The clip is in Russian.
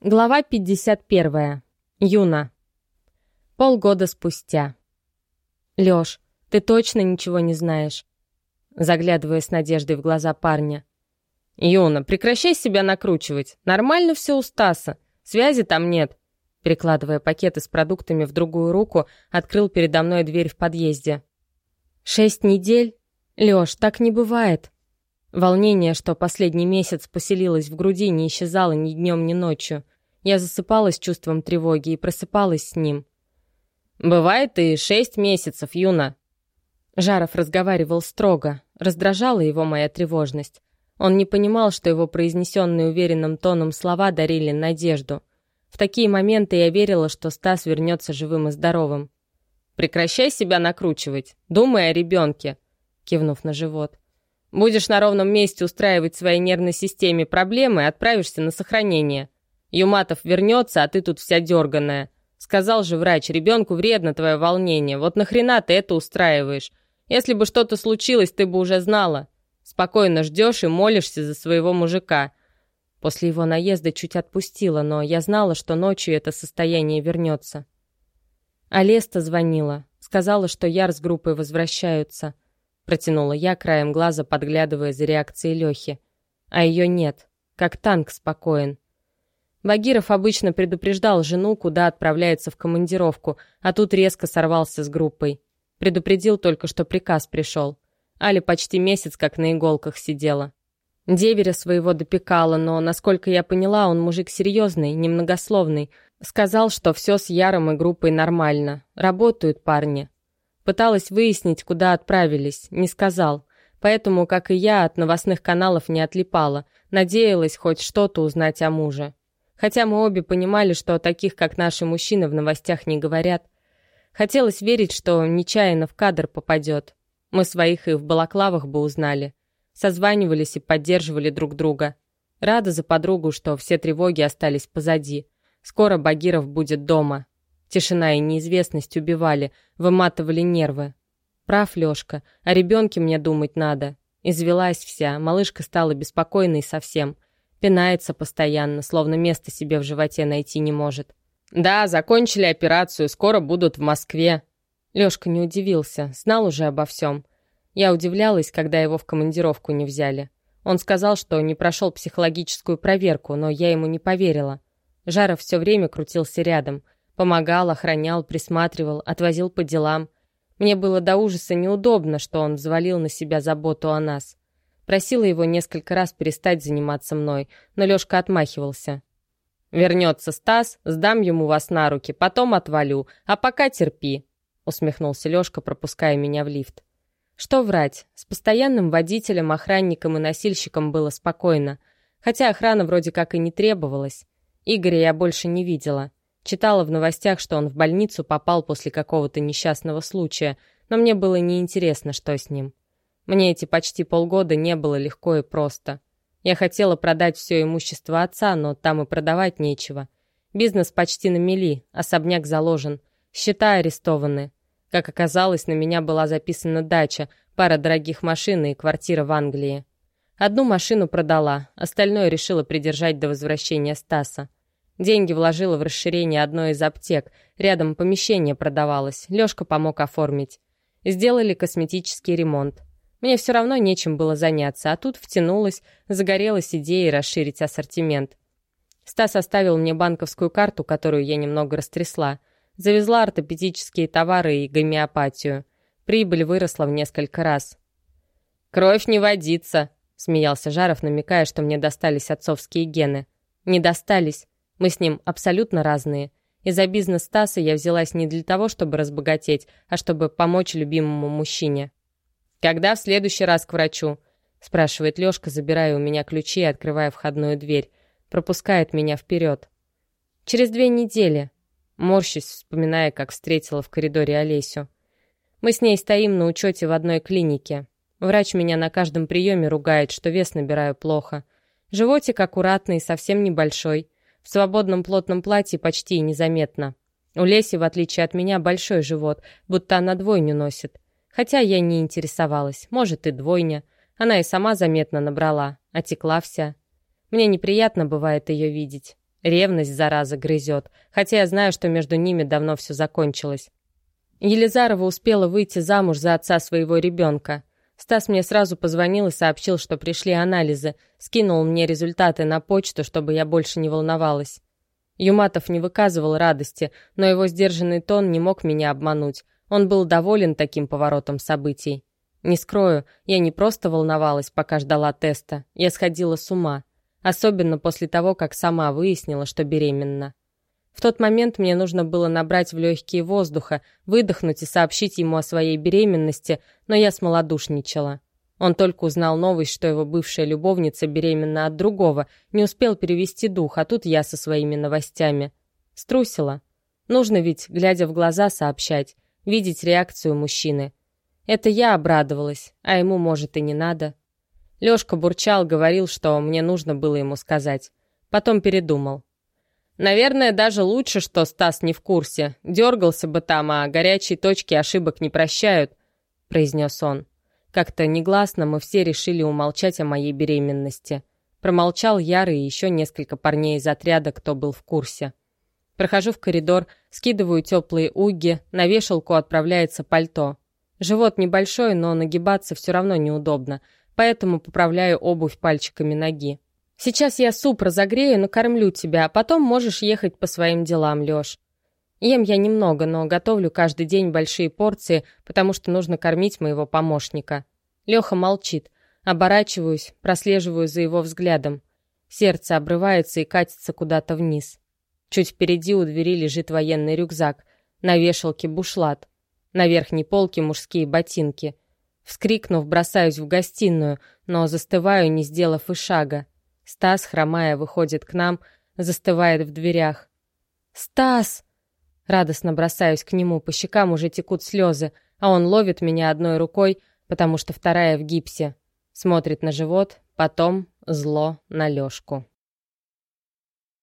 Глава 51. Юна. Полгода спустя. Лёш, ты точно ничего не знаешь? Заглядывая с надеждой в глаза парня. Юна, прекращай себя накручивать. Нормально все у Стаса. Связи там нет. Перекладывая пакеты с продуктами в другую руку, открыл передо мной дверь в подъезде. Шесть недель? Лёш, так не бывает. Волнение, что последний месяц поселилось в груди, не исчезало ни днем, ни ночью. Я засыпалась чувством тревоги и просыпалась с ним. «Бывает и шесть месяцев, Юна». Жаров разговаривал строго, раздражала его моя тревожность. Он не понимал, что его произнесенные уверенным тоном слова дарили надежду. В такие моменты я верила, что Стас вернется живым и здоровым. «Прекращай себя накручивать, думай о ребенке», кивнув на живот. Будешь на ровном месте устраивать своей нервной системе проблемы, отправишься на сохранение. Юматов вернется, а ты тут вся дерганая. Сказал же врач, ребенку вредно твое волнение. Вот нахрена ты это устраиваешь? Если бы что-то случилось, ты бы уже знала. Спокойно ждешь и молишься за своего мужика. После его наезда чуть отпустила, но я знала, что ночью это состояние вернется. Алеста звонила. Сказала, что Яр с группой возвращаются. Протянула я краем глаза, подглядывая за реакцией Лехи. А ее нет. Как танк спокоен. Багиров обычно предупреждал жену, куда отправляется в командировку, а тут резко сорвался с группой. Предупредил только, что приказ пришел. Али почти месяц как на иголках сидела. Деверя своего допекала, но, насколько я поняла, он мужик серьезный, немногословный. Сказал, что все с Яром и группой нормально. Работают парни. Пыталась выяснить, куда отправились, не сказал. Поэтому, как и я, от новостных каналов не отлипала, надеялась хоть что-то узнать о муже. Хотя мы обе понимали, что о таких, как наши мужчины, в новостях не говорят. Хотелось верить, что нечаянно в кадр попадет. Мы своих и в балаклавах бы узнали. Созванивались и поддерживали друг друга. Рада за подругу, что все тревоги остались позади. Скоро Багиров будет дома, Тишина и неизвестность убивали, выматывали нервы. Прав Лёшка, о ребенке мне думать надо. Извелась вся, малышка стала беспокойной совсем. Пинается постоянно, словно место себе в животе найти не может. «Да, закончили операцию, скоро будут в Москве». Лёшка не удивился, знал уже обо всем. Я удивлялась, когда его в командировку не взяли. Он сказал, что не прошел психологическую проверку, но я ему не поверила. Жаров все время крутился рядом — Помогал, охранял, присматривал, отвозил по делам. Мне было до ужаса неудобно, что он взвалил на себя заботу о нас. Просила его несколько раз перестать заниматься мной, но Лёшка отмахивался. «Вернется Стас, сдам ему вас на руки, потом отвалю, а пока терпи», усмехнулся Лёшка, пропуская меня в лифт. Что врать, с постоянным водителем, охранником и носильщиком было спокойно, хотя охрана вроде как и не требовалась. Игоря я больше не видела. Читала в новостях, что он в больницу попал после какого-то несчастного случая, но мне было неинтересно, что с ним. Мне эти почти полгода не было легко и просто. Я хотела продать все имущество отца, но там и продавать нечего. Бизнес почти на мели, особняк заложен, счета арестованы. Как оказалось, на меня была записана дача, пара дорогих машин и квартира в Англии. Одну машину продала, остальное решила придержать до возвращения Стаса. Деньги вложила в расширение одной из аптек. Рядом помещение продавалось. Лёшка помог оформить. Сделали косметический ремонт. Мне все равно нечем было заняться, а тут втянулась, загорелась идеей расширить ассортимент. Стас оставил мне банковскую карту, которую я немного растрясла. Завезла ортопедические товары и гомеопатию. Прибыль выросла в несколько раз. «Кровь не водится», — смеялся Жаров, намекая, что мне достались отцовские гены. «Не достались. Мы с ним абсолютно разные. И за бизнес Стаса я взялась не для того, чтобы разбогатеть, а чтобы помочь любимому мужчине. «Когда в следующий раз к врачу?» — спрашивает Лёшка, забирая у меня ключи и открывая входную дверь. Пропускает меня вперед. «Через две недели», — морщусь, вспоминая, как встретила в коридоре Олесю. «Мы с ней стоим на учете в одной клинике. Врач меня на каждом приеме ругает, что вес набираю плохо. Животик аккуратный, совсем небольшой. В свободном плотном платье почти незаметно. У Леси, в отличие от меня, большой живот, будто она двойню носит. Хотя я не интересовалась, может и двойня. Она и сама заметно набрала, отекла вся. Мне неприятно бывает ее видеть. Ревность, зараза, грызет, хотя я знаю, что между ними давно все закончилось. Елизарова успела выйти замуж за отца своего ребенка. Стас мне сразу позвонил и сообщил, что пришли анализы, скинул мне результаты на почту, чтобы я больше не волновалась. Юматов не выказывал радости, но его сдержанный тон не мог меня обмануть. Он был доволен таким поворотом событий. Не скрою, я не просто волновалась, пока ждала теста, я сходила с ума. Особенно после того, как сама выяснила, что беременна. В тот момент мне нужно было набрать в легкие воздуха, выдохнуть и сообщить ему о своей беременности, но я смолодушничала. Он только узнал новость, что его бывшая любовница беременна от другого, не успел перевести дух, а тут я со своими новостями. Струсила. Нужно ведь, глядя в глаза, сообщать, видеть реакцию мужчины. Это я обрадовалась, а ему, может, и не надо. Лёшка бурчал, говорил, что мне нужно было ему сказать. Потом передумал. Наверное, даже лучше, что Стас не в курсе. Дергался бы там, а горячие точки ошибок не прощают, произнес он. Как-то негласно мы все решили умолчать о моей беременности. Промолчал Ярый и еще несколько парней из отряда, кто был в курсе. Прохожу в коридор, скидываю теплые уги, на вешалку отправляется пальто. Живот небольшой, но нагибаться все равно неудобно, поэтому поправляю обувь пальчиками ноги. Сейчас я суп разогрею, накормлю тебя, а потом можешь ехать по своим делам, Лёш. Ем я немного, но готовлю каждый день большие порции, потому что нужно кормить моего помощника. Леха молчит. Оборачиваюсь, прослеживаю за его взглядом. Сердце обрывается и катится куда-то вниз. Чуть впереди у двери лежит военный рюкзак. На вешалке бушлат. На верхней полке мужские ботинки. Вскрикнув, бросаюсь в гостиную, но застываю, не сделав и шага. Стас, хромая, выходит к нам, застывает в дверях. «Стас!» Радостно бросаюсь к нему, по щекам уже текут слезы, а он ловит меня одной рукой, потому что вторая в гипсе. Смотрит на живот, потом зло на Лёшку.